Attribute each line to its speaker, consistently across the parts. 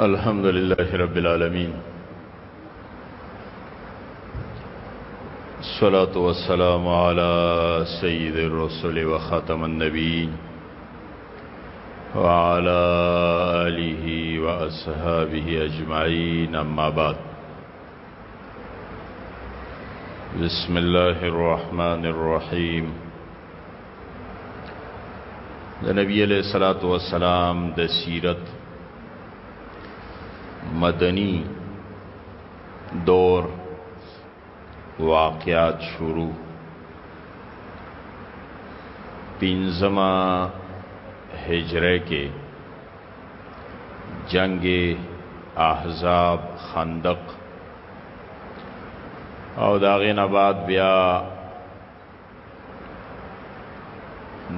Speaker 1: الحمد لله رب العالمين الصلاة والسلام على سيد الرسل وخاتم النبيين وعلى آله وأصحابه أجمعين أما بعد بسم الله الرحمن الرحيم د نبی علیہ الصلات والسلام د سیرت مدنی دور واقعات شروع پنځما هجره کې جنگ احزاب خندق او داغه نه بعد بیا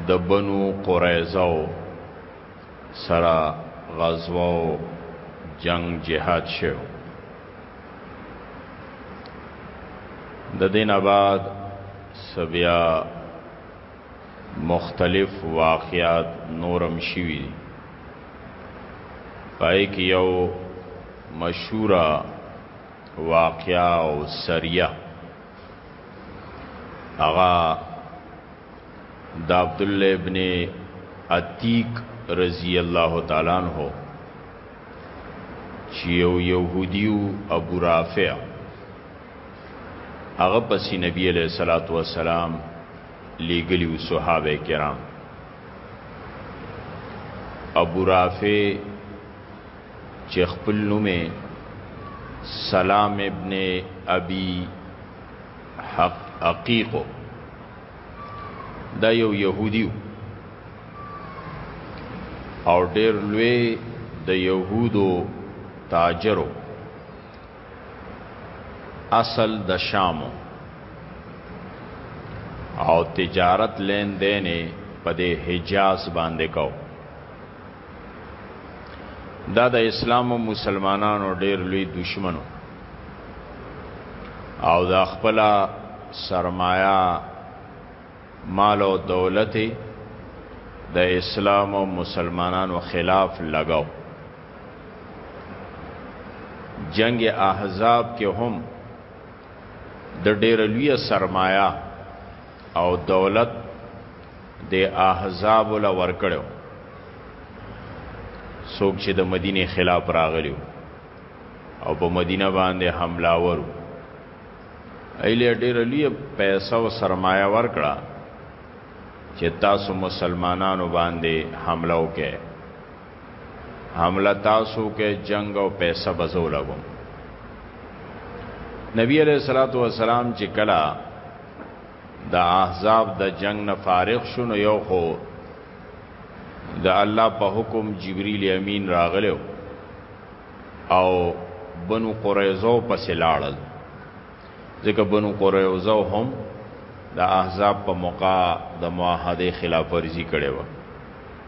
Speaker 1: د بنو قریظه سره غزوه او جنگ جهاد شو د دین بعد سبیا مختلف واقعات نورم شوی پای کې یو مشهوره واقعا او سریه اغا د عبد الله ابن عتیق رضی الله تعالی عنہ چې یو يهوديو ابو رافع هغه پس نبی علیہ الصلوۃ والسلام لګلی او صحابه کرام ابو رافع چې خپل نوم سلام ابن ابي حق عقيقو دا یو يهودي او ډېر لوی د يهودو تاجرو اصل د شامو او تجارت لین دینې په دې حجاز باندې کو دا د اسلام او مسلمانانو ډیر لوی دشمنو او دا خپل سرمایا مال او دولت د اسلام او مسلمانانو خلاف لګاو جنگ احزاب کې هم د ډیر لوی سرمایا او دولت د احزاب له ورکړو څوک چې د مدینه خلاف راغلیو او په مدینه باندې حمله ورو ایله ډېر لوی پیسې او سرمایه ورکړه چې تاسو مسلمانانو باندې حمله وکړي حمله تاسو کې جنگ او پیسې بزو لګو نبی علیہ الصلوۃ والسلام چې کلا د احزاب د جنگ نه فارغ شو نو یو خو د الله په حکم جبرئیل امین راغلو او بنو قریظه په سلاړل ځکه بنو قریظه هم د احزاب په موقع د معاهده خلاف ورزي کړي وو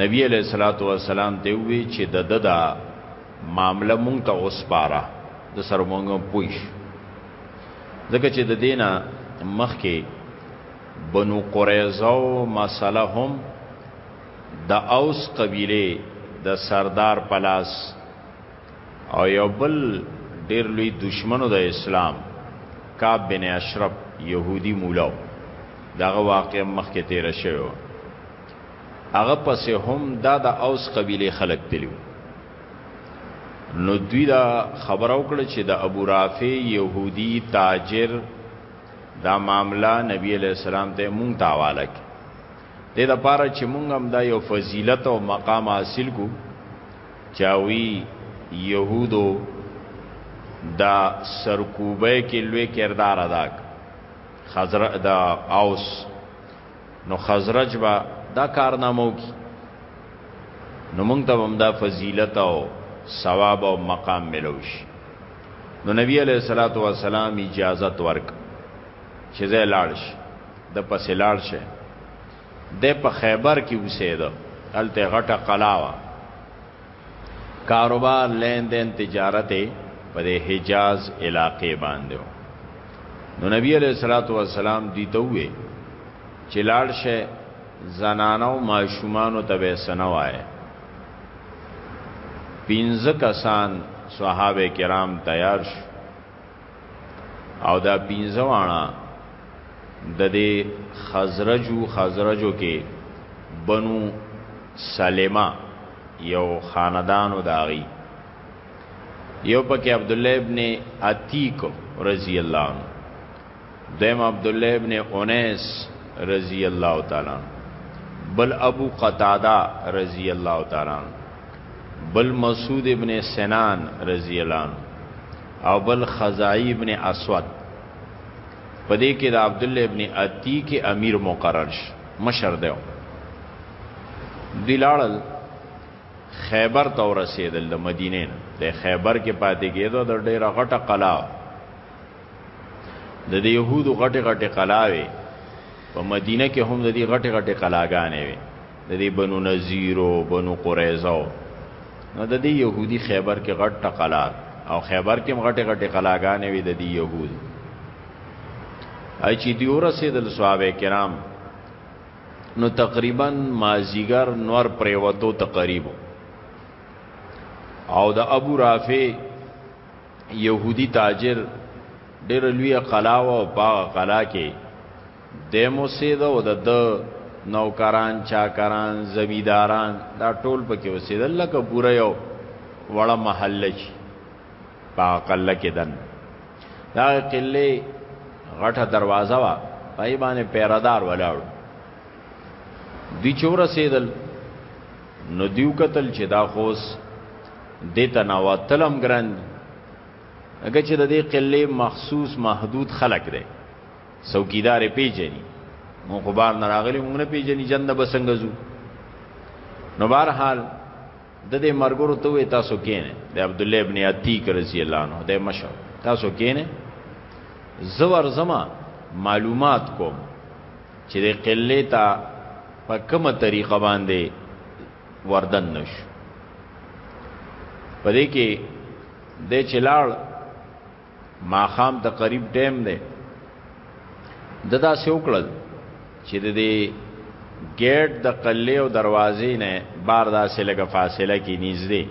Speaker 1: نبی علیہ الصلوۃ والسلام ته وی چې د ددا معاملې مونږ ته اوسپاره د سر مونږ پوښ ځکه چې د دینه مخ کې بنو قریظه او مسله هم د اوس قبیله د سردار پلاس او یو بل ډیر لوی دشمنو د اسلام کعب بن اشرف يهودي مولا دغه واقع مخکې تیر شوی هغه پس هم دا د اوس قبیله خلق تلیو نو دوی دا خبر او کړ چې د ابو رافع يهودي تاجر دا معاملہ نبی علیہ السلام ته مونږ ته حواله کړ د دې لپاره چې مونږ هم دا یو فضیلت او مقام حاصل کو چاوی يهودو دا سرکوبه کې لوی کردار ادا کړ حضرت دا اوس نو خزرج با دا کارنامه وکړي نو موږ ته هم دا فضیلت او ثواب او مقام ملوش نو نبی علیہ الصلوۃ والسلام اجازت ورک چې زه لاړ شي د پسې لاړ شي د په خیبر کې اوسېده هلته غټه قلاوه کاروبار لین دین تجارت په د حجاز علاقې باندې نو نبی علیہ الصلوۃ والسلام دی ته وې چې لاړ شه زنانو ماشومانو ته به سنوای پینځه کسان صحابه کرام تیار شو او دا پینځه وانا د دې خزرجو خزرجو کې بنو سلمہ یو خاندانو داغي یو پکې عبد الله ابن عتیق رضی الله عنه دیم عبد الله ابن انیس رضی الله تعالی بل ابو قتاده رضی الله تعالی بل مسعود ابن سنان رضی الله او بل خزائی ابن اسود پدې کې د عبد الله ابن عتی کې امیر مقرر ش مشر دیو دلالل خیبر ته ورسېدل د مدینې د خیبر کې پاتې کېدو د ډېره غټه قلا د دې يهودو غټه غټه قلاوي په مدینه کې هم د دې غټه غټه قلاګانې وي د دې بنو نذیر او بنو قریظه نو د دې يهودي خیبر کې غټ قلا او خیبر کې غټه غټه قلاګانې وي د دې يهود اي چې دی ورسېدل صحابه کرام نو تقریبا مازیګر نور پریوتو تقریبو او د ابو رافع يهودي تاجر ډېر لوی قلا و او په قلا کې د موسید او د د نوکران چاکران زمیداران دا ټول پکې اوسېدل لکه پوره یو وړه محله چې په قله کې دن دا قله غټه دروازه وا پای باندې پیرادار ولاړ دی چور رسیدل نو دیو قتل چې دا خوس د تناوا تلم ګران دي اګه چې د دې قله مخصوص محدود خلق دی څوکیدار پیجنی مون خو بار نه راغلی مونږ نه پیجنی جنده بسنګ زو نو بهر حال د دې مرګورو ته وې تاسو کینې د عبد الله ابن عتیق رضی الله عنه د مشر تاسو کینې زور زما معلومات کوم چې د قلې ته په کومه طریقه باندې وردن نشو په دې کې د چلاړ ماخام ته قریب ټیم دی د دا سوکړل چې د دې ګیټ د قلې او دروازې نه بار داسې لګه فاصله کې نږدې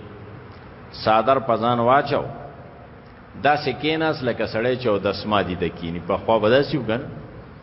Speaker 1: صادر پزان واچو دا سکیناس لکه سړی چې د اسما دي د کینی په خوا بداسیو کنه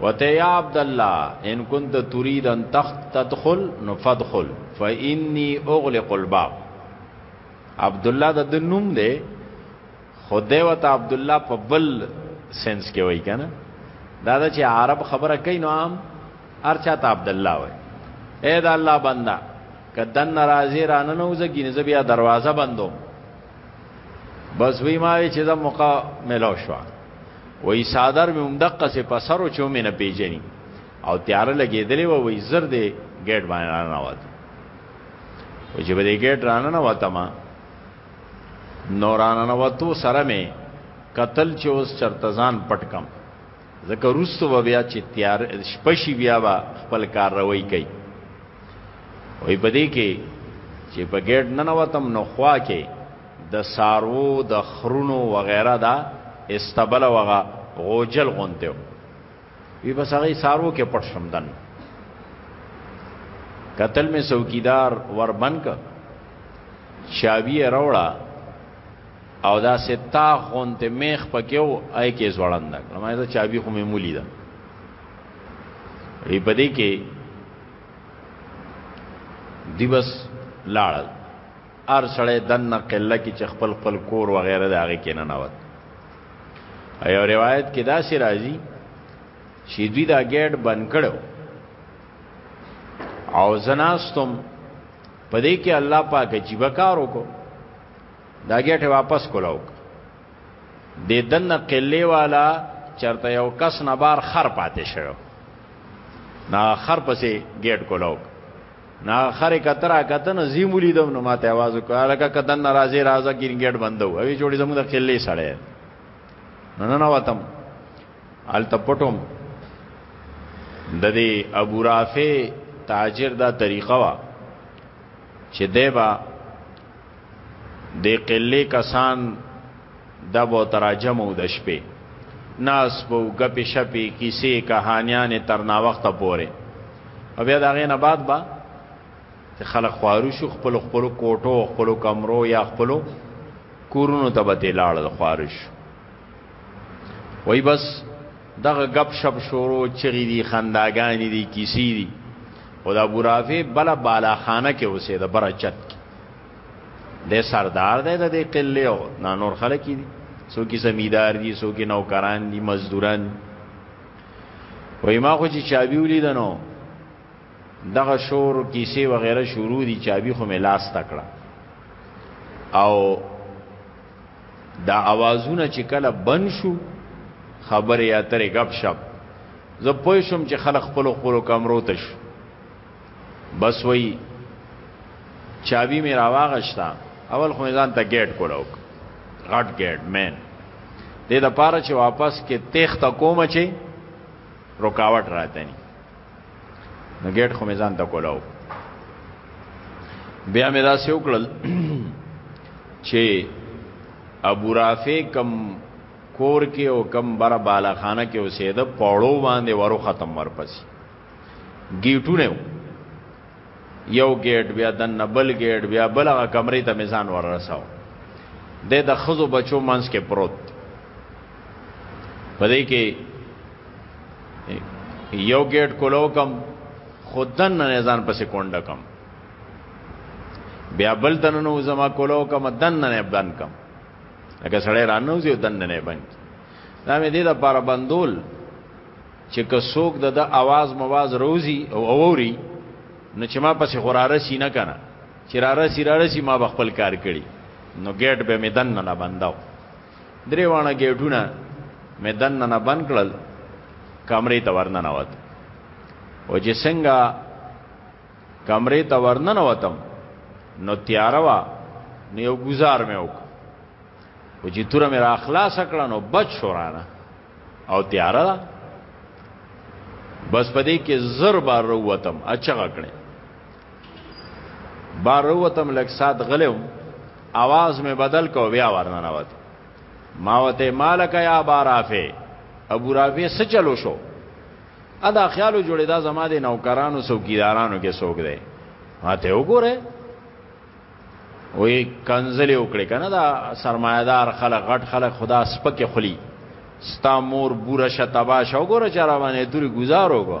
Speaker 1: وته یا عبد الله ان كنت تريد ان تدخل نفدخل فاني اغلق الباب عبد الله د نوم دی خدای وته عبد الله په بل سنس کې وای کنه دا د چې عرب خبره کوي نو عام ارچا ته عبد الله وای اے دا الله بندا کدن ناراضی رانه نوځه ګینځ بیا دروازه بندو بس وی ما چې دا موقع ملو شو وی صادر مې همدقه سه په سر او چوم نه پیژني او تیار لګېدلې و وی زر دې ګیټ باندې رانه وات و چې به ګیټ رانه نه وته ما نورانه نه وته سره مې قتل چې اوس چرتزان پټکم ځکه روستو به بیا چې تیار شپه شي بیا به خپل کارروي کوي وایي په دې کې چې په ګیټ ننوتم نو خوا کې د سارو د خرونو وغیره دا استبل وغه غوجل غونته وي بس هغه سارو کې پټ شم دن قتل می څوکیدار وربنک شاوی روړه او دا ستا غونته میخ پکې و آی کې زوړند کړه ما دا چابي خو مې مولي ده ری پدې کې دی بس لاړ ار سړې دنه قله کې چې خپل خپل کور و غیره د هغه کې نه نوت ایو روایت کې دا سي راځي چې دوی دا ګیټ بند کړو او زناستم پدې کې الله پاک جیب کار وکړو دا ګټه واپس کولاو د دن قلی والا چرته یو کس نه بار خر پاتې شو نا خر پسې ګیټ کولاو نا خر کترا کتن زیمولی دم نو ماته आवाज وکړه لکه کدن ناراضي راځه ګین ګیټ بندو اوی جوړې زموږ د قلی سړی نه نه نه وتم ال تپټم د دې ابو رافع تاجر دا طریقه وا چې دیبا د قلې کسان د بو تراجم او د شپې ناس په غپ شپې کیسې کہانیان تر نا وخت پورې او بیا دا غینه بعد با چې خلک خوارو شو خپل خپل کوټو خپل کمرو یا خپل کورونو ته به لاړ خوارو شو وای بس دغه غب شپ شورو چغی دی خنداګانی دی کیسی دی او دا برافه بلا بالا خانه کې اوسې د برچت کې د سردار دی د قله او نا نور خلک دي سو کې زمیدار دي سو کې نوکران دي مزدوران دي وای ما خو چې چابي ولیدنو دغه شور کیسه و غیره شروع دي چابي خو مې لاس تکړه او دا اوازونه چې کله بند شو خبره یا ترې غب شپ زه پوه شم چې خلک خپل خپل کمرو ته شو بس وای چابي مې راواغشتا اول خو ځان ته گیټ کولاو غټ گیټ مین دې د پاره چې واپس کې تخت کوم چې رکاوټ راته نه نو ګیټ خو مې ځان ته کولاو بیا مې داسې وکړل چې ابو رافع کم کور کې او کم بر بالا خانه کې اوسېده پاړو باندې ورو ختم ورپسې گیټونه یو گیټ بیا د نبل گیټ بیا بلغه کمرې ته میزان ورساو د د خزو بچو منس کې پروت پدې کې یو ګیټ کولو کم خودن نه ځان پسې کونډه کم بیا بل تننو زما کولو کم دن نه بند کم لکه سړی رانو زی دن نه بند دا مې دې د پاره بندول چې که څوک د د आवाज مواز روزي او اوري نو چې ما پسې خوراره سی نه کنه چې راره سی راره سی ما بخپل کار کړي نو ګیټ به مې دن نه بنداو درې وانه ګیټونه مې دننه نه بند کړل کمرې ته ورننه وت او چې څنګه کمرې ته ورننه وتم نو تیار وا نو یو گزار مې وک او چې تور مې را خلاص کړه نو بچ شو رانه او تیار را بس پدې کې زر بار وروتم اچغه کړې باروتم لک سات غلو आवाज می بدل کو بیا ورنه نوت ما وته مالک یا بارافه ابو رافی څه چلو شو ادا خیالو جوړی دا زما د نوکرانو څوکیدارانو کې څوک دی ماته وګوره وې کنزلې وکړې کنه دا سرمایدار خلک غټ خلک خدا سپکه خلی ستا مور بورشه تباشه وګوره چرابانه توري گزارو کو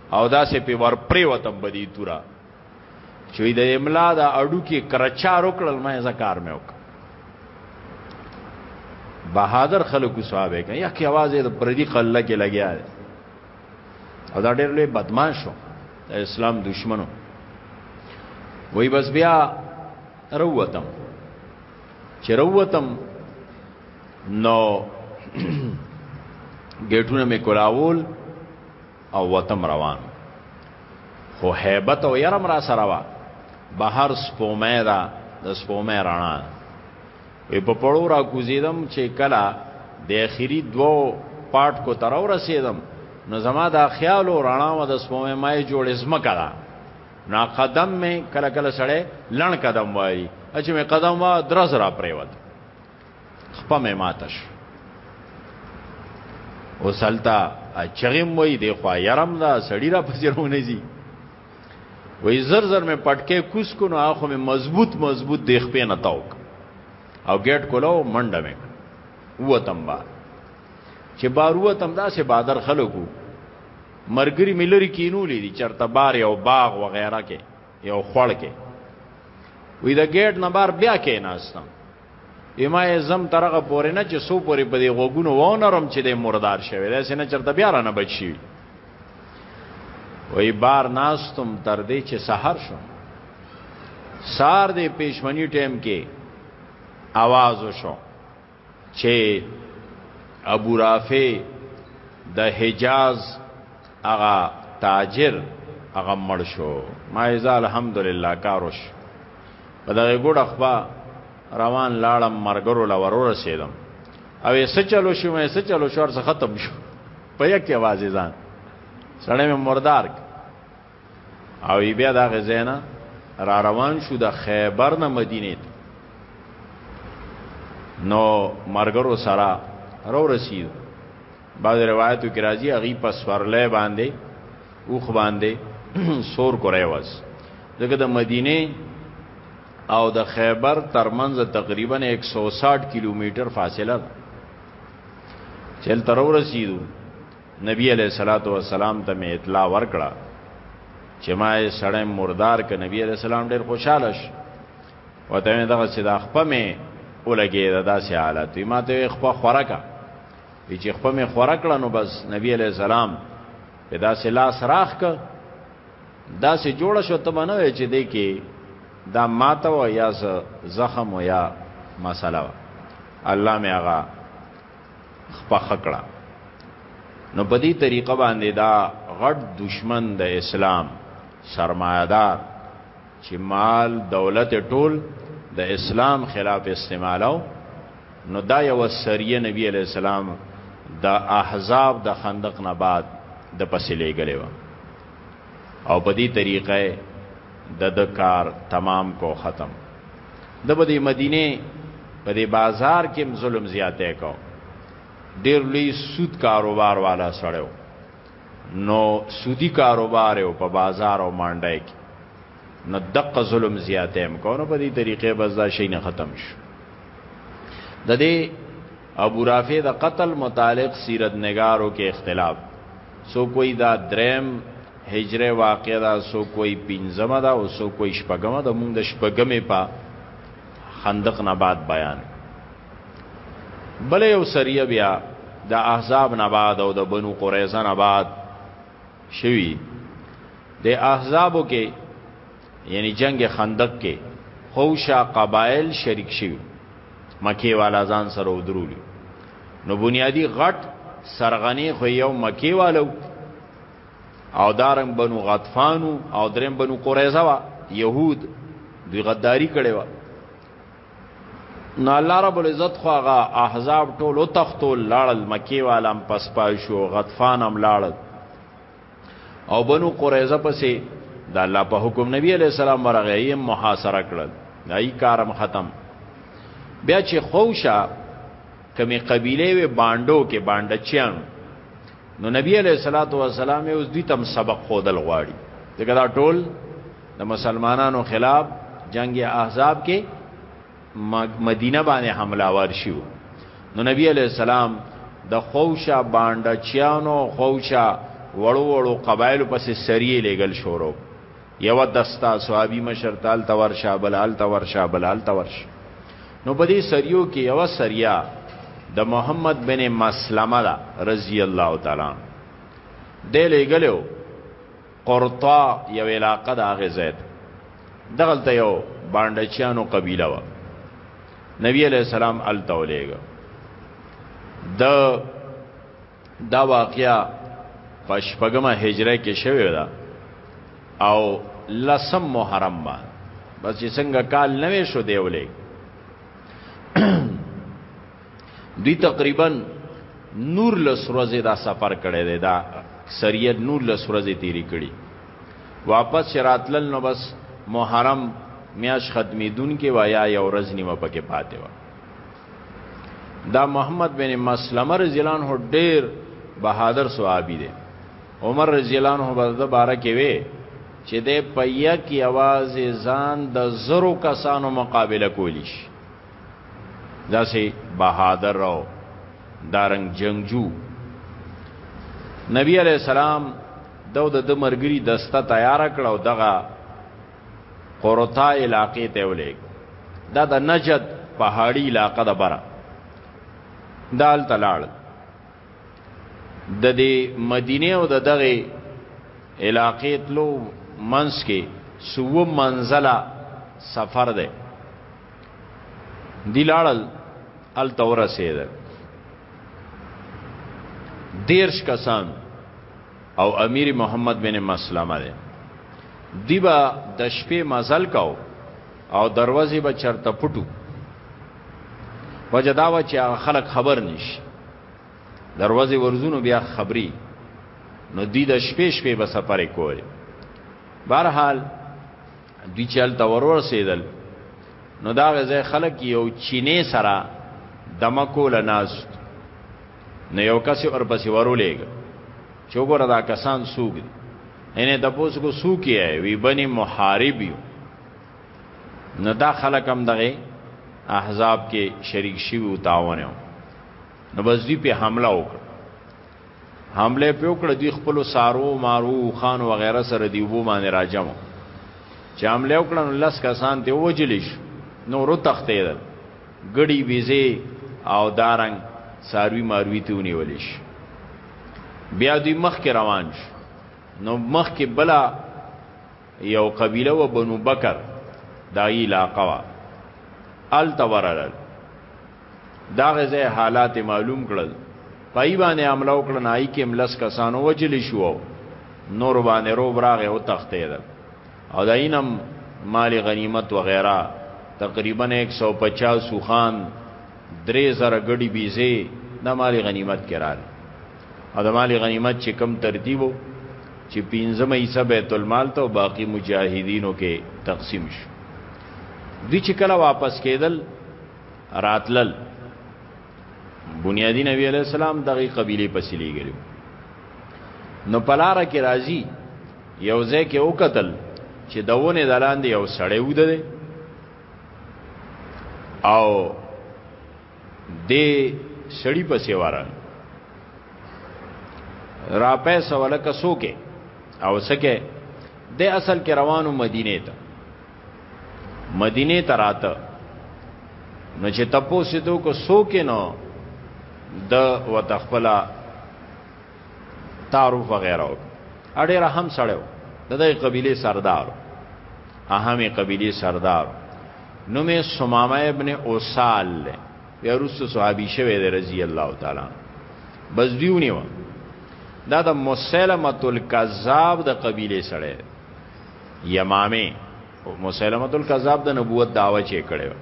Speaker 1: او دا سه په ور پرې وتم بدی تورا چې د املا د اډو کې کرچار وکړل مې زکار مې وک بهادر خلکو صاحب کې یا کی आवाज د پردي قله کې لګیا دی او دا ډېر لوی بدمعاش شو د اسلام دشمنو وای بس بیا روتم چې روتم نو ګټونه مې کولاول او وتم روان خو هیبت او یرم را سره وا بهر سپومه دا د سپومه رانا وی په پړو را کوزیدم چې کلا د اخیری دوو پاټ کو تر ورسیدم نو زما دا خیال او رانا و د سپومه مای جوړ اسم کړه نا قدم می کله کله سړی لړ قدم وای چې می قدم وا درز را پریوت خپه مې ماته شو اوس هلته چغیم وای دی خوا یرم دا سړی را پسې رونه زی وای زر زر مې پټکې کوس کو نو اخو مې مضبوط مضبوط دی خپې نه تاوک او ګیټ کولو منډه مې ووتم با چې بار ووتم دا سه بادر خلکو مرګري ملری کینولې دي چرته بار او باغ وغیرہ کې یو خړ کې وې د گیټ نه بار بیا کې ناستم یما زم ترغه پورې نه چې سو پورې په دې غوګونو وونرم چې د مردار شوی دا سینه چرته بیا را نه بچی وې بار ناستم تر دې چې سحر شو سار دې پېشمنی ټیم کې आवाज وشو چې ابو رافع د حجاز هغه تاجر هغه مړ شو ما ایزا الحمدلله کاروش په دغه ګډ اخبا روان لاړم مرګرو لورو رسیدم او یې سچلو شو مې سچلو شو ارزه ختم شو په یک आवाज ځان سړی مې مردار او بیا دا غزینا را روان شو د خیبر نه مدینه ته نو مرګرو سره رو رسید بعض روایتو کې راځي هغه په سورلې باندې اوخ باندې سور کړی واس دغه د مدینه او د خیبر ترمنځ تقریبا 160 کیلومتر فاصله ده چل تر ورسیدو نبی علیہ الصلوۃ والسلام ته می اطلاع ورکړه چې ما یې سړی مردار ک نبی علیہ السلام ډیر خوشاله شو وته دغه چې دا خپه می ولګی دا داسې حالت ما ته خپه خورکا چې خپه می خورکړه نو بس نبی علیہ السلام په داسې لاس راخ ک داسې جوړ شو ته نه وای چې دی کې دا ماته و یا زخم و یا مسله و الله می هغه خپخ کړه نو په دې طریقه باندې دا غټ دشمن د اسلام سرمایدار چې مال دولت ټول د اسلام خلاف استعمالو نو دا یو سریه نبی علی السلام د احزاب د خندق نه بعد د پسې لېګلې و او په دې طریقه د د کار تمام کو ختم د بده مدینه په دې بازار کې ظلم زیاته کو ډیر لوی سود کاروبار والا سړیو نو سودی کاروبار او په بازار او مانډای کې نو دقه ظلم زیاته هم کو نو په دې طریقې بس دا شي نه ختم شو د دې ابو رافع د قتل متعلق سیرت نگارو کې اختلاف سو کوئی دا دریم هجره واقع دا سو کوئی پنځمه دا او سو کوئی شپږمه دا مونږ د شپږمې په خندق نه بعد بیان بلې یو سریه بیا د احزاب نه بعد او د بنو قریظه نه بعد شوی د احزابو کې یعنی جنگ خندق کې خوشا قبایل شریک شوی مکی والا ځان سره ودرولی نو بنیادی غټ سرغنی خو یو مکی والو او دارنګ بنو غطفانو او درم بنو قریظه وا يهود دوی غداری کړي وا نو الله رب العزت خو هغه احزاب ټول او تختول لاړل مکی والام پسپای شو غطفانم لاړل او بنو قریظه پسې د الله په حکم نبی علی السلام ورغه یې محاصره کړل دای کارم ختم بیا چې خوشا کمی قبیله و باندو کې باندچیان نو نبی علیہ الصلوۃ والسلام اوس دوی تم سبق خودل غواړي دغه ټول د مسلمانانو خلاف جنگ احزاب کې مدینه باندې حمله ور شو نو نبی علی السلام د خوشا باندې چانو خوشا وړو وړو قبایل پسې سریه لګل شورو یو دستا صحابي مشر تال تور شاه بلال تور شاه بلال تور شاه نو په دې سریو کې یو سریا د محمد بن مسلمه رضی الله تعالی د لګلو قرطا یو علاقه د هغه ځای دغلته یو باندچیانو قبیله و نبی علیہ السلام ال تولیګه د دا واقعیا پشپګمه هجره کې شوی دا او لسم محرم با بس چې څنګه کال نوې شو دیولې دوی تقریبا نور لس ورځې دا سفر کړی دی دا سریه نور لس ورځې تیری کړي واپس شراتلل نو بس محرم میاش ختمیدون کې وایا یا ورځ نیمه پکې پاتې و دا محمد بن مسلمه رضی الله عنه ډیر بهادر صحابي دی عمر رضی الله عنه بعد بارا کې وی چې د پیا کې आवाज ځان د زرو کسانو مقابله کولی شي داسې بهادر او دارنګ جنگجو نبی علیہ السلام دو د مرګري دسته تیار کړ او دغه قرطا علاقې ته ولېګ دا د نجد پهاړي علاقه ده بره دال تلاړ د دې مدینه او د دغه علاقې تلو منس کې سو منزله سفر ده دی لاړل ال توره سید دیرش کسان او امیر محمد بن مسلمه دی دیبا د شپې مزل کاو او دروازې به چرته پټو وجه داوه چې هغه خلک خبر نشي دروازې ورزونو بیا خبري نو دی د شپې شپې به سفر کوي بهرحال دوی چې هلته ورورسېدل نو دا غځای خلک یو چینې سره دمکو لناست نو یو کس ورپسې ورولېږ چې وګوره دا کسان سوق دي انې د پوس کو سوق یې وی بني محارب یو نو دا خلک هم دغه احزاب کې شریک شي او تعاون نو بس دوی په حمله وکړه حمله په وکړه دی خپل سارو مارو خان و غیره سره دی وبو باندې راجم چې حمله وکړه نو لس کسان دی وجلیش نور تختیدل ګړی بیزه او دارنګ ساروی ماروی ته ونیولیش بیا دوی مخ کې روان شو نو مخ کې بلا یو قبیله و بنو بکر دا علاقه وا ال تورل دا غزه حالات معلوم کړل پای باندې عمله وکړه نای کې ملس کسانو وجل شو نور باندې رو براغه او تختې ده او داینم مال غنیمت وغیرہ تقریبا 150 سوخان درې زره غړي بيزي د مال غنیمت کرال او د مال غنیمت چې کم ترتیبو چې پنځمه حصہ بیت المال ته او باقی مجاهدینو کې تقسیم شو دوی چې کله واپس کېدل راتلل بنیادی نبی علیہ السلام دغه قبیله پسې لګلو نو پلار کې راځي یو ځای کې او قتل چې دونه دلاندې یو سړی وده او د سړی په سیوارا را پیسه ولکه سوکه او سکه د اصل کې روانو مدینه ته مدینه تراته نو چې تپو سیدو کو سوکینو د وتخپلا تعارف وغیرہ اړه رحم سړیو د دې قبيله سردار اهمه قبيله سردار نو مې سمامه ابن اوسال له یا رسو صحابي شوی دی رضی الله تعالی بس دیونی و دا د مسلمت الکذاب د قبيله سره یمامه مسلمه الکذاب د نبوت داوا چې کړو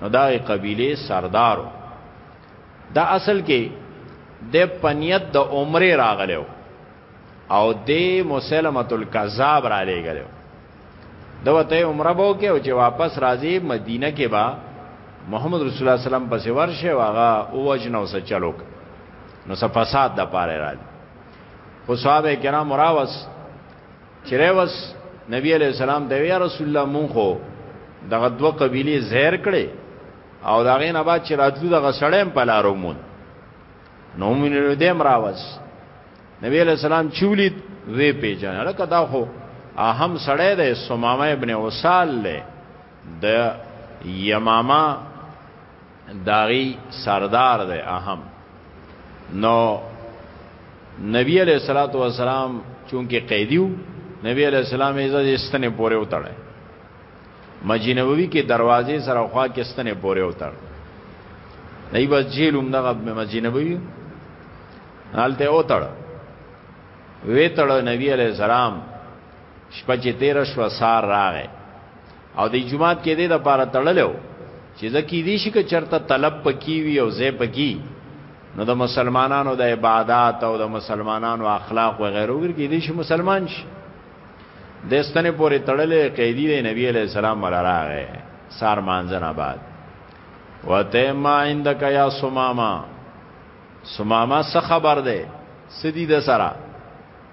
Speaker 1: نو دا قبیله سردارو دا اصل کې د پنیت د عمره راغلو او د مسلمه الکذاب را لګلو دا وته عمره بو کې او چې واپس راځي مدینه کې با محمد رسول الله سلام پسې ورشه واغه او وجنه وسه چلوک نو صفاسات د پاره راځي خو صحابه کرام راوس چیرې وس نبی علیہ السلام ته یا رسول الله مونږ خو دغه دوه قبیله زهر کړي او دا غین آباد چې راتلو دغه سړیم په لارو مون نو مونږ له دې مراوس نبی علیہ السلام چولید وی پیجن لکه دا خو اهم سړی دی سمامه ابن وصال له د یمامه داغي سردار دی اهم نو نبی علیہ الصلوۃ والسلام چونکه قیدیو نبی علیہ السلام یې ځې ستنه پورې وتړه مسجد نبوي کې دروازې سره خوا کې ستنه پورې وتړ نه بس جیل هم دغه مسجد نبوي حالته وتړ وې تړ نبی علیہ السلام شپه چې 13 شو سار راغې او د جمعات کې دې د پاره تړلو چې ځکه دې شي کې چرته طلب پکې وي او زې پکې نو د مسلمانانو د عبادت او د مسلمانانو اخلاق و غیره ورګې دې شي مسلمان شي د ستنې پورې تړلې قیدی دی نبی علی السلام ولا راغې سار مانځنه بعد وته ما عندك يا سماما سماما څه خبر ده سدي د سره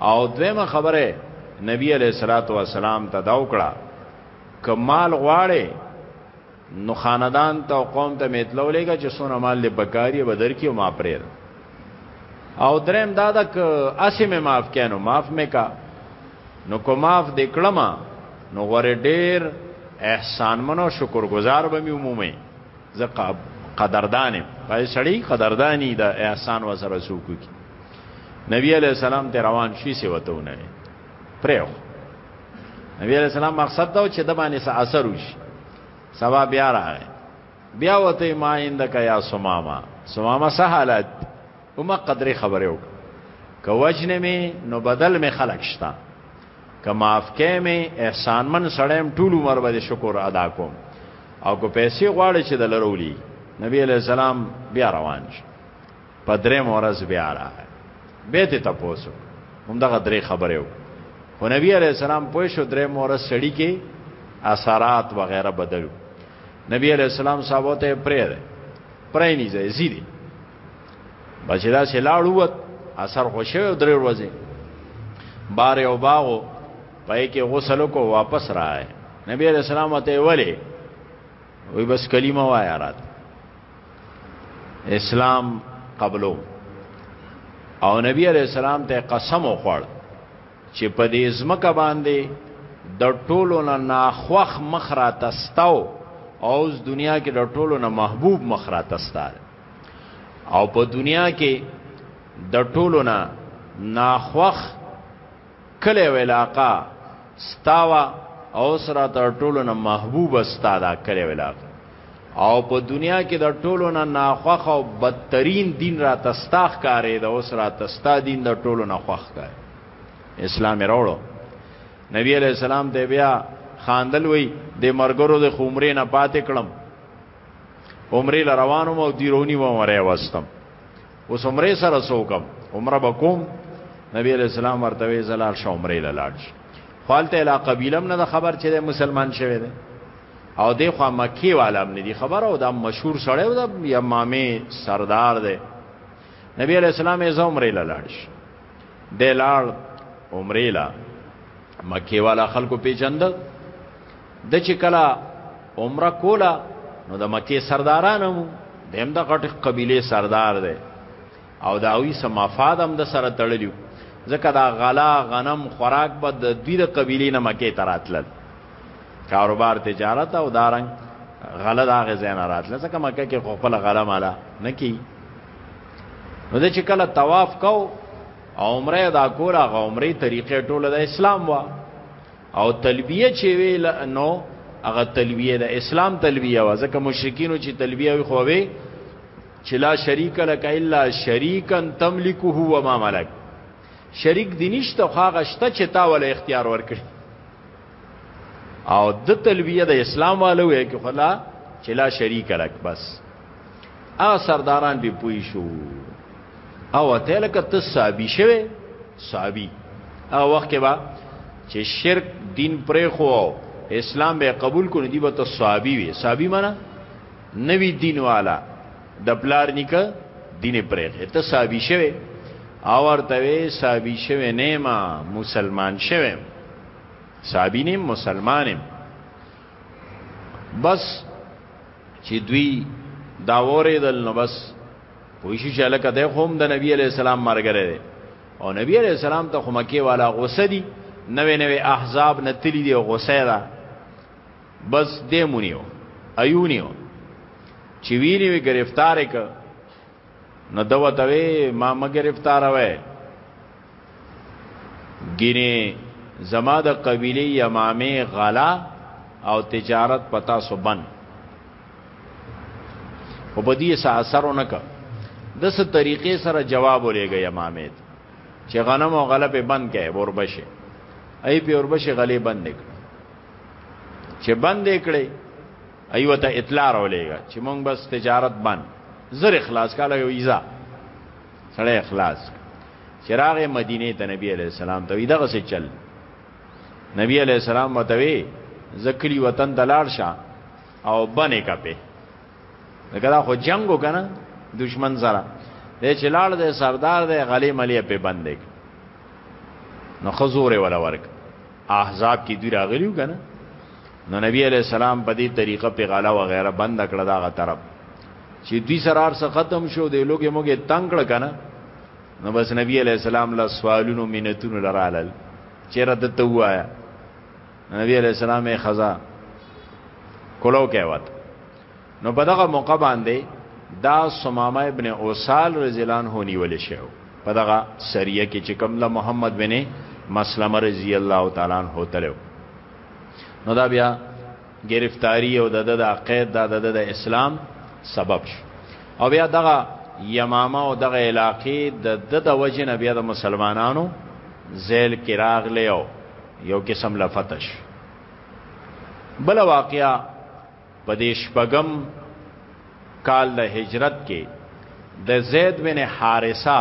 Speaker 1: او دویمه خبره نبی علیہ الصلات والسلام ته دا وکړه کمال غواړي نو خاندان ته او قوم ته میتلو لګه چې سونه مال له بکاری بدر کې ما پرې او دریم دا د اسې مې معاف کینو معاف مې کا نو کو معاف د کلمه نو غره ډیر احسان منو شکر گزار به مې عمومي زه قدردان یم پای سړی قدردانی د احسان و سره سوکو کی نبی علیہ السلام ته روان شي سی وته ونه پرېو نبی علیہ السلام مقصد دا چې د باندې څه اثر وشي سبا بیا راغی بیا وته ما اندک یا سماما سماما سه حالت په ما قدرې خبرې وکړه که وجنې مې نو بدل مې خلق شتا که معاف کې مې احسانمن سړیم ټول عمر به شکر ادا کوم او که پیسې غواړي چې د لرولي نبی علیہ السلام بیا روان شو په درې مورز بیا راغی به ته تاسو هم دغه درې خبرې وکړه خو نبی علیہ السلام پوه شو درې مور سړی کې اثرات وغیرہ بدلو نبی علیہ السلام صاحب ته پرې ده پرې نه زیدي بچی دا سلاړو وت اثر خوشو درې ورځې بار او باغو پای کې غسل کو واپس راای نبی علیہ السلام ته ویلې وی بس کلمه وایا رات اسلام قبلو او نبی علیہ السلام ته قسم وخوړ چې په دې ځمکه باندې د ټولو نه ناخوخ مخ را تستاو او اوس دنیا کې د ټولو نه محبوب مخ را تستاو او په دنیا کې د ټولو نه ناخوخ کله و علاقه ستاوا او سره تر ټولو نه محبوب ستا دا کله و علاقه او په دنیا کې د ټولو نه ناخوخ او بدترین دین را تستاخ کارې د اوس را تستا دین د ټولو نه خوخ کار اسلام راوړو نبی علیہ السلام ته بیا خاندل وی د مرګرو د خمرې نه پاتې کړم عمره لروانو مو دیرونی و مره واستم اوس عمره سره سوکم عمره بکوم نبی علیہ السلام ورته زلال شو عمره لاړ شو خالته اله قبیلم نه خبر چې مسلمان شوی دی او د خو مکی والا هم ندي خبر او دا مشهور سړی او دا امامي سردار دی نبی علیہ السلام یې زومره لاړ شو د لاړ عمره لاړ مکه والا خلکو پیجند د چې کلا عمره کولا نو د مکه سردارانو دیم د غټ قبيله سردار دی او دا وی سم مفاد هم د سره تړلیو ځکه دا غلا غنم خوراک به د دوی د قبيله نه مکه تراتل کاروبار تجارت او دارنګ غلا دا غزین راتل ځکه مکه کې خپل غلا مالا نه کی نو د چې کله طواف کو عمره دا کوله غ عمره طریقې ټوله د اسلام وا او تلبیه چې ویل نو هغه تلبیه د اسلام تلبیه وا ځکه مشرکینو چې تلبیه وي خو وي چې لا شریک لک الا شریکا تملکه و ما ملک شریک دی نشته خو هغه شته چې تا ول اختیار ورکړي او د تلبیه د اسلام والو یې کې خلا چې لا شریک لک بس هغه سرداران به پوي شو او ته لکه ته صابي شوی صابي هغه وخت کې با چې شرک دین پرې خو اسلام به قبول کړي دی به ته صابي وي صابي معنی نوی دین والا د پلار نیکه دین پرېږه ته صابي شوی او ورته وی صابي شوی نه ما مسلمان شوی صابي نه مسلمانم بس چې دوی دا وریدل نو بس پوښی چې لکه د قوم د نبی علی السلام مرګره او نبی علی السلام ته خمکه والا غوسه دي نوې نوې احزاب نتلی دی غوسه ده بس دې مونیو ایونیو چې ویني وی گرفتار ک نو دوته ما ما گرفتار وای ګینه زما د قبیله یمامه غلا او تجارت پتا سو بن او په دې سره اثر نه کا د څه طریقې سره جواب ولېږي یمامه چې غنم او غله په بند کې وربشه ای په وربشه غلې بند کړ چې بند کړي ایو ته اطلاع راولېږي چې مونږ بس تجارت بند زر اخلاص کاله یو ایزا سړی اخلاص چراغ مدینه ته نبی علیہ السلام ته دغه څه چل نبی علیہ السلام متوي زکلی وطن دلار شه او بنه کپه دغه خو جنگو کنه دشمن سره د چلاړ د سردار د غلی ملي په بندې نو خزور ولا ورک احزاب کې دی راغلیو کنه نو نبی علیہ السلام په دې طریقه په غالا و غیره بند کړه داغه طرف چې دوی سرار څخه ختم شو د لوګي موګه تنگ کړ کنه نو بس نبی علی السلام له سوالونو مينتونو لرالل چیرې د ته وایا نبی علی السلام یې خزا کولو کې وات نو په دغه موقع باندې دا سمامه ابن اوسال رضی الله عنه نیول شو په دغه سریه کې چې کوم له محمد بن مسلمه رضی الله تعالی عنہ تلو نو دا بیا ګرفتاری او د د قید د د د اسلام سبب شو او بیا دغه یمامه او دغه علاقې د د د وجه نه بیا د مسلمانانو زیل کې راغلی او یو قسم لفتش بل واقعا په دې شپږم کال د هجرت کې د زید بن حارثه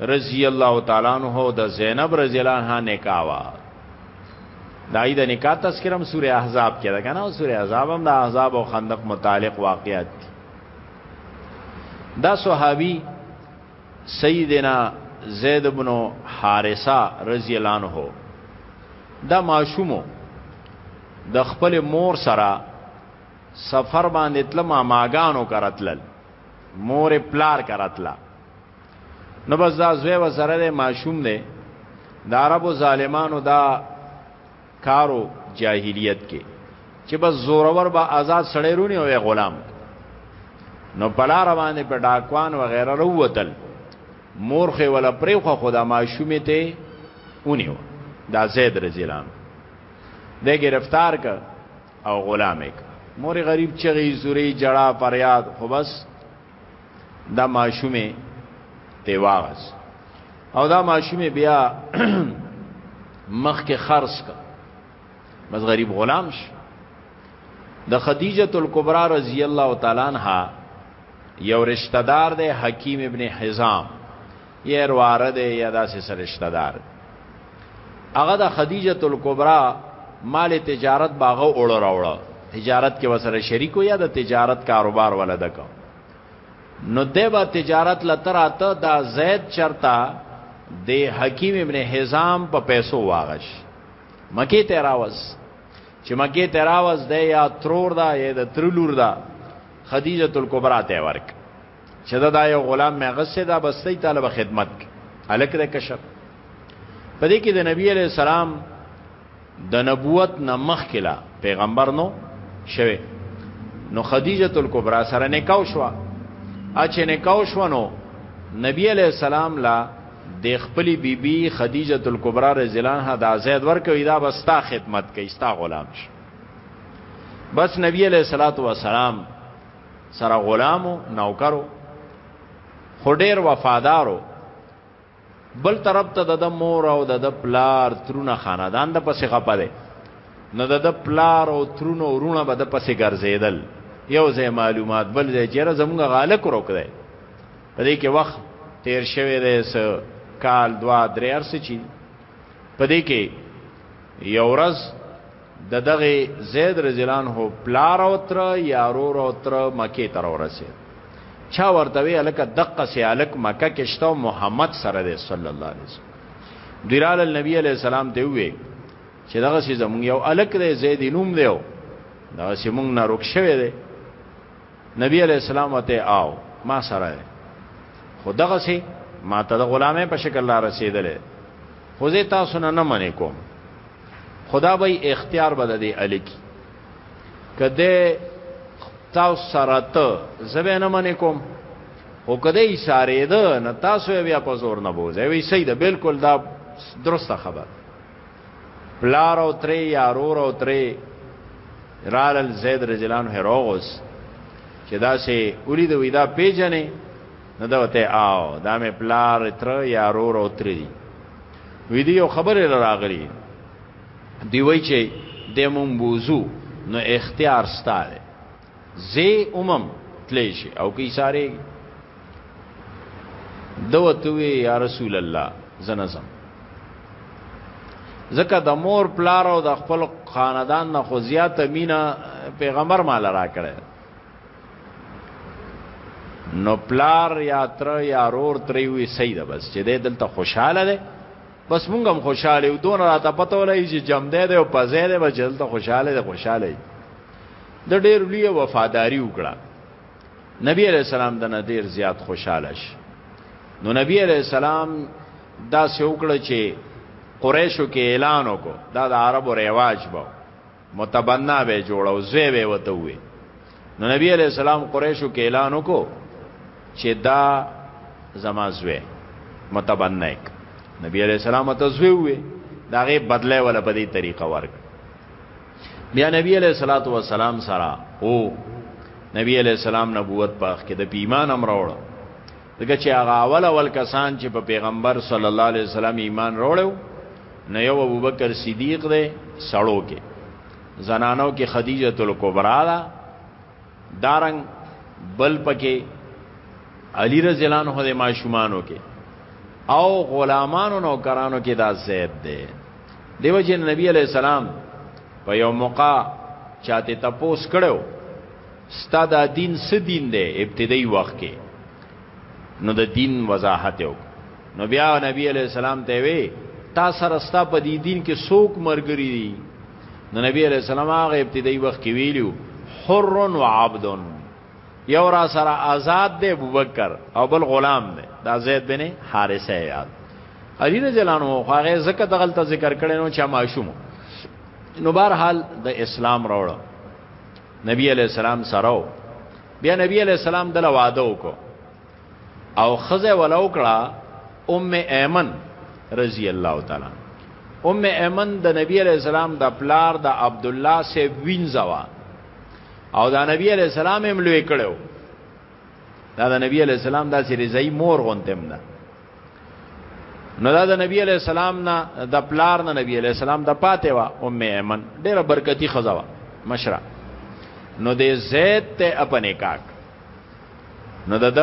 Speaker 1: رضی الله تعالی عنہ او د زینب رضی الله عنها نکاح وا دای د نکاح تذکرم سوره احزاب کې ده کنه او سوره احزاب هم د احزاب او خندق متعلق واقعات دي دا صحابي سیدنا زید بن حارثه رضی الله عنه دا ماشومو د خپل مور سره سفر باندې تل ماماګانو کرتل مور پلار کرتلا نو بس دا زوی و سره دی معشوم دی د عربو ظالمانو دا کارو جاهلیت کې چې بس زورور با آزاد سړی رونی او غلام نو پلا روانې په ډاکوان و غیره وروتل مورخه ولا پرېخه خدا معشومه ته اونیو دا زید رضی الله د گرفتار ک او غلام ک مور غریب چغی زوري جړه فریاد خو بس دا ماشومه ته واغس او دا ماشومه بیا مخ کې خرص کا بس غریب غلام شو د خدیجه الکبرى رضی الله تعالی عنها یو رشتہ دار د حکیم ابن حزام یې ورواره دی یا داسې سره رشتہ دار هغه د خدیجه الکبرى مال تجارت باغه اوړ راوړه تجارت کې وسره شریکو یا د تجارت کاروبار ولده کو نو دیبا تجارت لتراته دا زید چرتا د حکیم ابن حزام په پیسو واغش مکی تیراوز چې مکی تیراوز د یا ترور دا یا د ترلور دا خدیجه الکبرى ته ورک چې دا, دا یو غلام مې غسه دا بسې طالب خدمت الک د کشف پدې کې د نبی علی السلام د نبوت نه مخکله پیغمبر نو شوه نو خدیجه الکبرى سره نکاو شو اچ نکاو شو نو نبی علی السلام لا د خپل بیبي بی خدیجه الکبرى رضی الله عنها د آزاد ورکوي دا بستا خدمت کوي ستا غلام شي بس نبی علیہ الصلوۃ والسلام سره غلامو نوکرو خډیر وفادارو بل طرف ته د مور او د پلار ترونه خاندان د پسې غپه ده نو د پلار او ترونه ورونه به د پسې ګرځیدل یو ځای معلومات بل ځای چیرې زموږ غالک روکړي په دې کې وخت تیر شوی دی س کال دوا درې ارس چی په دې کې یو ورځ د دغه زید رضی الله عنه پلار او تر یا رور او تر مکه تر ورسید چا ورته وی الک دقه سی الک مکه کې شته محمد سره دی صلی الله علیه وسلم دیرال النبی علیہ السلام ته وی چې دغه سی زمون یو الک دی زید نوم دی دغه سی مونږ نه رک شوی دی نبی علیہ السلام ته آو ما سره دی خو دغه سی ما ته د غلامه په شکل را رسیدلې خو زه تاسو نه نه منې کوم خدا به اختیار بده دی الکی کده تاسو سره ته زبې نه منې کوم او کده یې ساره ده نه تاسو بیا په زور نه بوځي وی سید بالکل دا درسته خبر پلار او ترې یا رور او ترې رال زید رجلان هروغس چې دا سه اولی دوی دا پیجنې نه دا وته آو دا مې پلار تر یا رور او ترې وی دی یو خبره راغلی دی وای چې د مون بوزو نو اختیار ستاره زی امم تلی شي او کی ساره دوتوی یا رسول الله زنزم زکه د مور پلار او د خپل خاندان نه خو زیاته مینا پیغمبر مال را کړی نو پلار یا تر یا رور تری وی سید بس چې دې دلته خوشاله ده بس مونږ هم خوشاله یو دون راته پته ولای چې جام دې ده او پزې ده بس دلته خوشاله ده خوشاله د ډېر لوی وفاداری وکړه نبی علیہ السلام د نذیر زیات خوشاله شي نو نبی علیہ السلام دا سوکړه چې قریشو کې اعلان وکړو دا د عربو رواج بو متبنا به جوړو زوی به وته وي نو نبی علی السلام قریشو کې اعلان وکړو چې دا زما زوی متبنا یک نبی علی السلام ته زوی وي دا غي بدله ولا په دې طریقه ورک بیا نبی علی صلوات و سلام سره او نبی علی السلام نبوت پاخ کې د پیمان امر وړو دغه چې هغه اول اول کسان چې په پیغمبر صلی الله علیه وسلم ایمان وروړو نو یو ابوبکر صدیق دی سړو کې زنانو کې خدیجه الکبرا دا دارنګ بل پکې علی رضی الله عنه د ماشومانو کې او غلامانو نو کرانو کې دا زید دی دیو جن نبی علیہ السلام په یو موقع چاته تپوس کړو ستا دا دین څه دین دی ابتدایي وخت کې نو د دین وضاحت یو نو بیا نبی علی السلام ته وی تا سره ستا په دې دین کې څوک مرګري دي نو نبی علی السلام هغه ابتدایي وخت کې ویلو حر و عبد یو را سره آزاد دی ابوبکر او بل غلام دی دا زید بن حارثه یاد علی رضی الله عنه هغه زکه دغل ته ذکر کړي نو چا معشوم نو بهر حال د اسلام راوړ نبی علیہ السلام سره بیا نبی علیہ السلام دل وعده وکړو او خزه ولو کړه ام ایمن رضی الله تعالی ام ایمن د نبی علیہ السلام د پلار د عبد الله سے وینځوا او دا نبی علیہ السلام هم لوی کړو دا د نبی علیہ السلام داسې رضای مور غونتم ده نو دا د نبی علی السلام نه د پلار نه نبی علی السلام د پاتې وا ام ایمن ډیره برکتی خزوا مشره نو د زید ته اپنه کاک نو د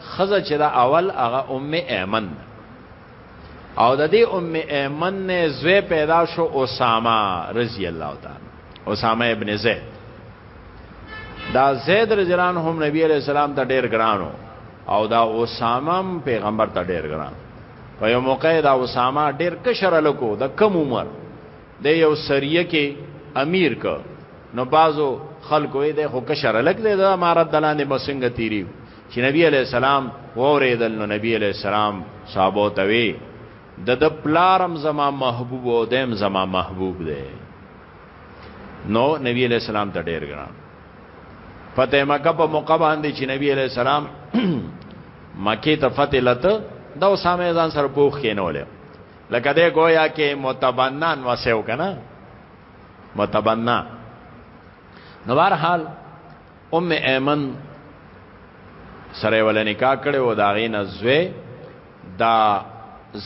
Speaker 1: خزه چې دا اول هغه ام ایمن او د دې ام ایمن نه زوی پیدا شو اسامه رضی الله تعالی اسامه ابن زید دا زید رضی الله عنه نبی علیہ السلام ته ډیر ګرانو او دا اسامه پیغمبر ته ډیر ګران په یو موقع دا اسامه ډیر کشر لکو د کم عمر د یو سریه کې امیر ک نو بازو خلکو یې د خو کشر لک دی د امارت دلانه مسنګ تیری چې نبی علی السلام وریدل نو نبی علی السلام صحابه ته وی د د پلارم زما محبوب او دیم زما محبوب دی نو نبی علی السلام ته ډیر ګران فتح مکه په موقع باندې چې نبی علی السلام مکه ته فتح لته دا اسامه ځان سره پوښ کینول لکه دې گویا کې متبنان وسو کنه متبنا نو بهر حال ام ایمن سره ول نکاح کړي و دا غین زوی دا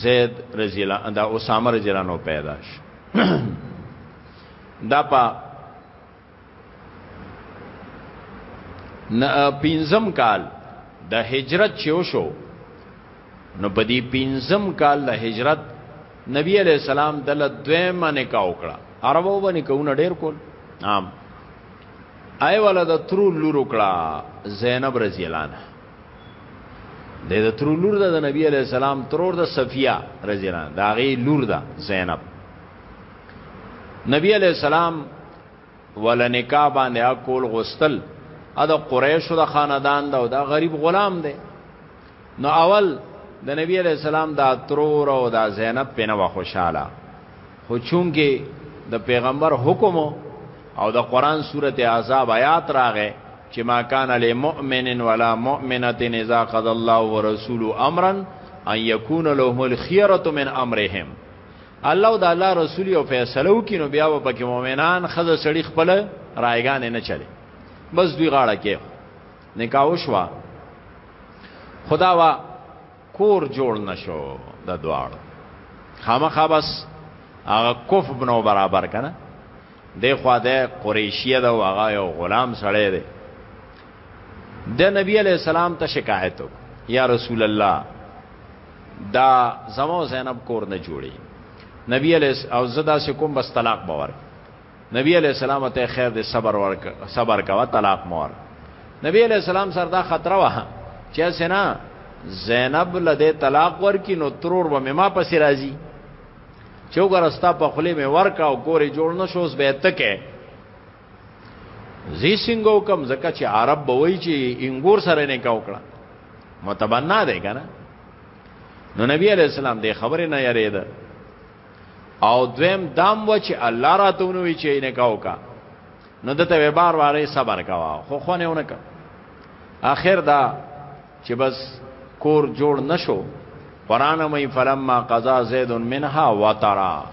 Speaker 1: زید رضی الله دا اسامه رضی الله نو پیدا شو دا په نه پینزم کال د هجرت چې وشو نو په دې پینزم کال د هجرت نبی علی السلام دل دویمه نکاح وکړه عربو باندې کوونه ډیر کول عام آی والا د ترو لور وکړه زینب رضی الله عنها د د ترو لور د نبی علی السلام ترور د صفیه رضی الله عنها دا غي لور ده زینب نبی علیہ السلام ول نکاح باندې اکول غستل ا د قریشو د خاندان دا او دا غریب غلام دی نو اول د نبی علیہ السلام دا ترور او دا زینب پنه و خوشاله خو چونګه د پیغمبر حکم او د قران سورته عذاب آیات راغې چې ما کان علی مؤمن ولا مؤمنه اذا قضى الله ورسوله امرا ان يكون لهم الخيره من امرهم الله او د الله رسول یو فیصله وکړي نو بیا به پکې مؤمنان خزه سړي خپل رایګان نه چلي بس دوی غاړه کې نکاح وشوا خدا وا کور جوړ نشو د دواړ خامخا بس هغه کف بنو برابر کنه د خوا د قریشیه دا هغه یو غلام سړی دی د نبی علی السلام ته شکایت یا رسول الله دا زما زینب کور نه جوړي نبی علیہ او زدا سے کوم بس طلاق باور نبی علیہ السلام ته خیر دې صبر ورک صبر کا طلاق مور نبی علیہ السلام سره دا خطر وه چې سنا زینب لده طلاق ورکی نو ترور و ما پس راځي چوګرستا په خلی می ورکا او کورې جوړ نشوس به تکه زی سنگو کم زکه چې عرب بوي چې انګور سره نه کاو کړه متبنا دی کنه نو نبی علیہ السلام دې خبره نه یریده او دویم دام و چې الله راتونه وی چې نه کاو کا نو دته به بار واره صبر کوا خو خو نه ونک اخر دا چې بس کور جوړ نشو قران مې فلما قضا زید منها وترا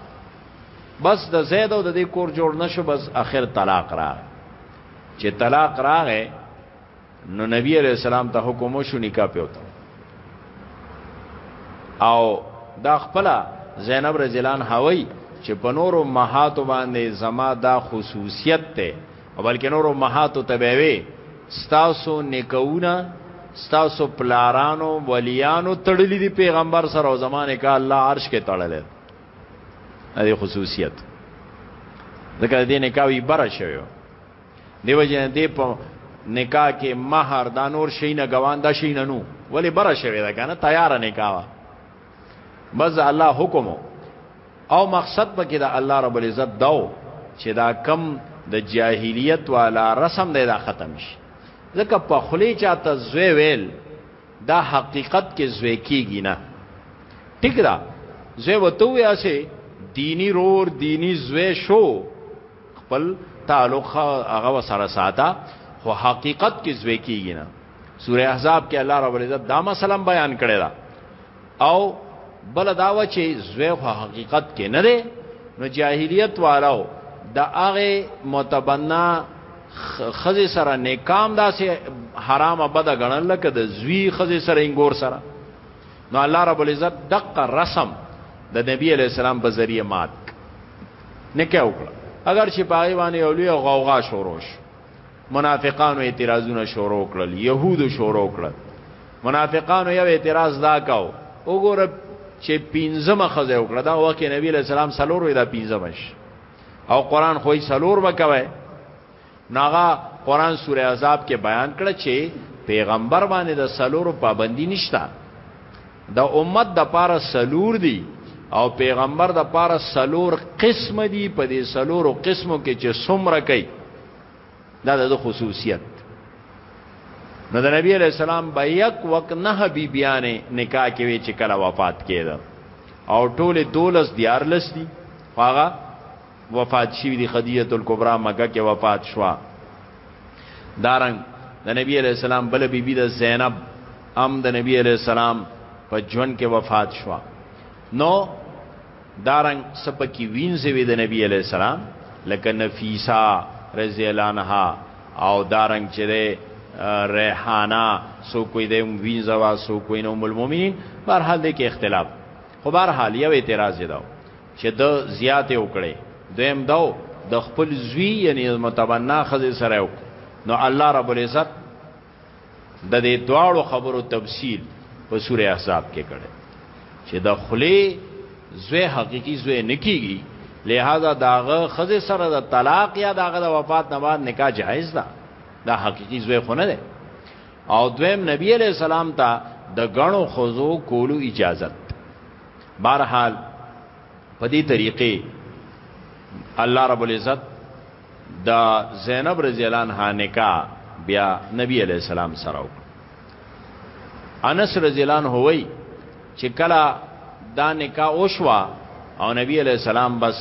Speaker 1: بس د زید او د دې کور جوړ نشو بس اخر طلاق را چې طلاق راغې نو نبی علیہ السلام ته حکم شو نکاح پیوته او دا خپل زینب رجلان هوی چې په نورو مهاتو باندې زما دا خصوصیت ته او بلکې نورو مهاتو تبوي ستاسو نکونه ستاسو پلارانو ولیانو تړلی دی پیغمبر سره او زمانه کا الله عرش کې تړلی دې خصوصیت ځکه دې نکاوی بره شوی دیو جن دې په نکاح کې مہر دا نور شي نه غوان دا شي نه نو ولی بره شوی دا کنه تیار نکاح بس الله حکم او مقصد پکې دا الله رب العزت داو چې دا کم د جاهلیت والا رسم دی دا ختم شي ځکه په خلی چاته زوی ویل دا حقیقت کې زوی کیږي نه ټیک دا زوی وته ویا سي دینی رور دینی زوی شو خپل تعلق هغه وسره ساته خو حقیقت کې زوی کیږي نه سوره احزاب کې الله رب العزت دا مسله بیان کړی دا او بل دا و چې زوی خو حقیقت کې نه دی نو جاهلیت والاو د هغه متبنا خزه سره نیکام داسې حرام بد غنل لکه د زوی خزه سره انګور سره نو الله رب العزت دقه رسم د نبی علی السلام په ذریعه مات نه کېوکړه اگر چې پاغي باندې اولیا غوغا شوروش منافقانو اعتراضونه شروع کړل يهودو شروع کړل منافقانو یو اعتراض دا کاو وګوره چې پینځمه خزه وکړه دا وکه نبی له سلام سلور وې دا پینځمش او قران خو یې سلور وکوي ناغا قران سوره عذاب کې بیان کړ چې پیغمبر باندې د سلور پابندی نشته د امت د پاره سلور دی او پیغمبر د پاره سلور قسم دی په دې سلورو قسمو کې چې څومره کوي دا د خصوصیت نو د نبی علی السلام به یک وک نه بی بیانې نکاح کې وی چې کله وفات کېده او ټول دولس دیارلس دی هغه وفات شوی دی خدیجه الکبرى مکه کې وفات شوه دارنګ د دا نبی علیہ السلام بل بی بی د زینب ام د نبی علیہ السلام په ژوند کې وفات شو نو دارنګ سپکی وینځي وی د نبی علیہ السلام لکه نفیسا رضی الله عنها او دارنګ چې ریحانا سو کوئی د وینځه وا سو کوئی نو مل مومنین بهر حال د کې اختلاف خو بهر حال یو اعتراض دی چې ده زیاتې وکړې دویم داو د خپل زوی یعنی متبنا خزه سره وک نو الله رب العزت د دې دواړو خبرو تفصیل په سوره احزاب کې کړي چې د خلی زوی حقيقي زوی نکېږي لہذا داغه خزه سره د طلاق یا داغه د وفات نه بعد نکاح جایز ده دا حقيقي زوی خو نه ده او دویم نبی علیہ السلام ته د غنو خزو کولو اجازت بهرحال په دې طریقې الله رب العزت دا زینب رضی الله عنها نکاح بیا نبی علیہ السلام سره وکړ انس رضی الله عنه وای چې کله دا نکاح وشوا او نبی علیہ السلام بس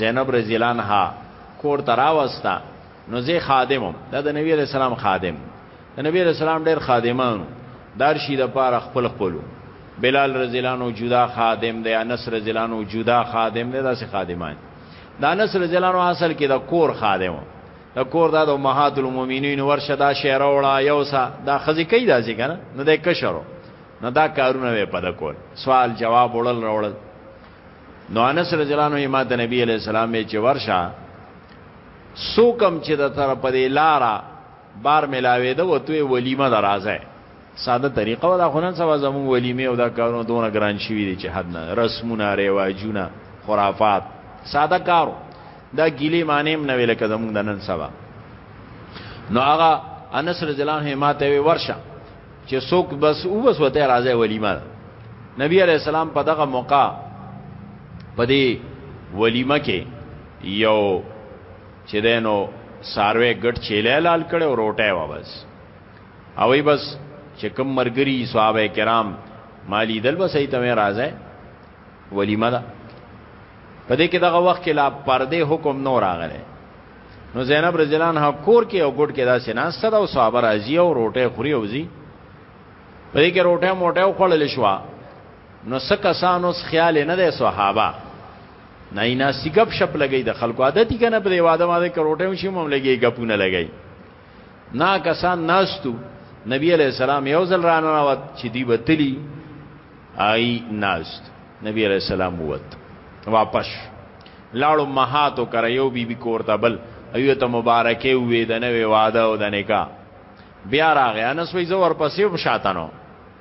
Speaker 1: زینب رضی الله عنها کور تراوستا نو زه خادمم دا د نبی علیہ السلام خادم د نبی رسول الله ډېر خادمانو دارشي د پاره خپل خپلو بلال رضی الله عنه جدا خادم دی انس رضی الله عنه جدا خادم دی داسې خادمان د انس رضی الله عنه اصل کې د کور خادم د کور دا د امهات المؤمنین ورشه دا شعر وړه یوسا دا خزی کوي دا ځکه نه نه د کشرو نه دا کارونه به پد کول سوال جواب وړل راوړل نو انس رضی الله عنه ما د نبی علی السلام چې ورشه سوکم چې د تر په لارا بار ملاوي ده وته ولیمه درازه ساده طریقه ولا خنن سوا زمون ولیمه او دا کارونه دونه ګران شوی دي چې حد نه رسمونه ریواجونه خرافات ساده کارو دا ګیلې مانیم نه ویل کده مونږ نن سبا نو هغه انس رضی الله عنه ماته وی ورشه چې څوک بس او بس وته راځي ولیمه نبی علیہ السلام په دغه موقع په دې ولیمه کې یو چې دی نو ساروی ګډ چیلی لال کړی او روټی وه بس اوی بس چې کم مرګري صحابه کرام مالی دل بس ای ته راځه ولیمه ده په دې کې دغه وخت کې لا پردې حکم نو راغله نو زینب رضی الله عنها کور کې او ګډ کې دا سناسته دا او صحابه راځي او روټه خوري او زی په دې کې روټه موټه خوړل شو نو سکه سانوس خیال نه ده صحابه نه نه سګب شپ لګی د خلکو عادت دی کنه په واده ماده کروټه مشي مم لګی غپونه لګی نا کسان ناستو نبی علیہ السلام یو ځل رانه راوت چې دی وتلی آی ناست نبی علیہ السلام ووت واپس لاړو مهاتو کر یو بی بی کورته بل ایو ته مبارکه وې د نوې واده او د نکاح بیا راغی انس وې زور پسې وشاتنو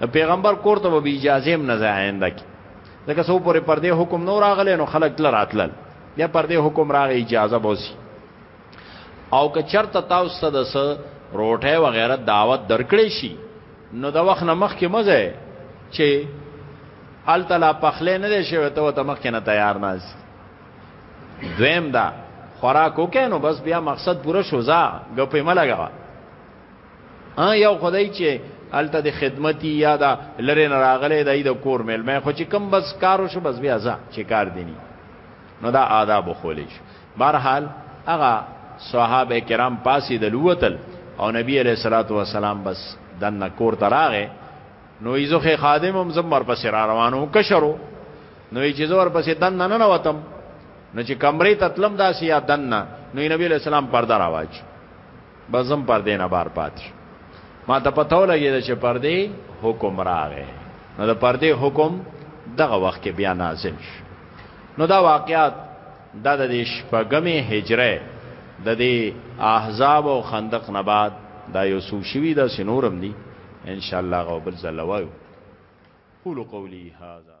Speaker 1: د پیغمبر کور ته به اجازه هم نه ځاینده کی ځکه سو پورې پردې حکم نو راغله نو خلک تل راتلل یا پردې حکم راغی اجازه بوسی او که چرته تاسو ته د س روټه و غیره دعوت درکړې شي نو د وخت نه مخکې مزه چې التلا پخلې نه دی شوی ته ته مخکې نه تیار ناز دویم دا خوراک وکې نو بس بیا مقصد پوره شوزا غپې ملګا ها یو خدای چې الته د خدمتي یا دا لره نه راغله دای د کور مل مې خو چې کم بس کارو شو بس بیا ځه چې کار دیني نو دا آداب خولې شو بهرحال هغه صحابه کرام پاسې د لوتل او نبی علیہ الصلوۃ والسلام بس دنه کور تراغه نو ایزوخه خادم هم زمر پس را روانو کشرو نو چې زور پس دنه نه وتم نو چې کمرې تتلم داسې یا دنه نو نبی علیہ السلام پرده راواچو بزم پر دې نه بار پاتې ما ته پته ولګی چې پر دې حکم راغې نو د پر دې حکم دغه وخت کې بیا نازل شو نو دا واقعات دا د شپږمې هجره د دې احزاب او خندق نه بعد دا یو سوشوي دا سنورم دي ان شاء الله غوبل زلوایو قولوا قولي هذا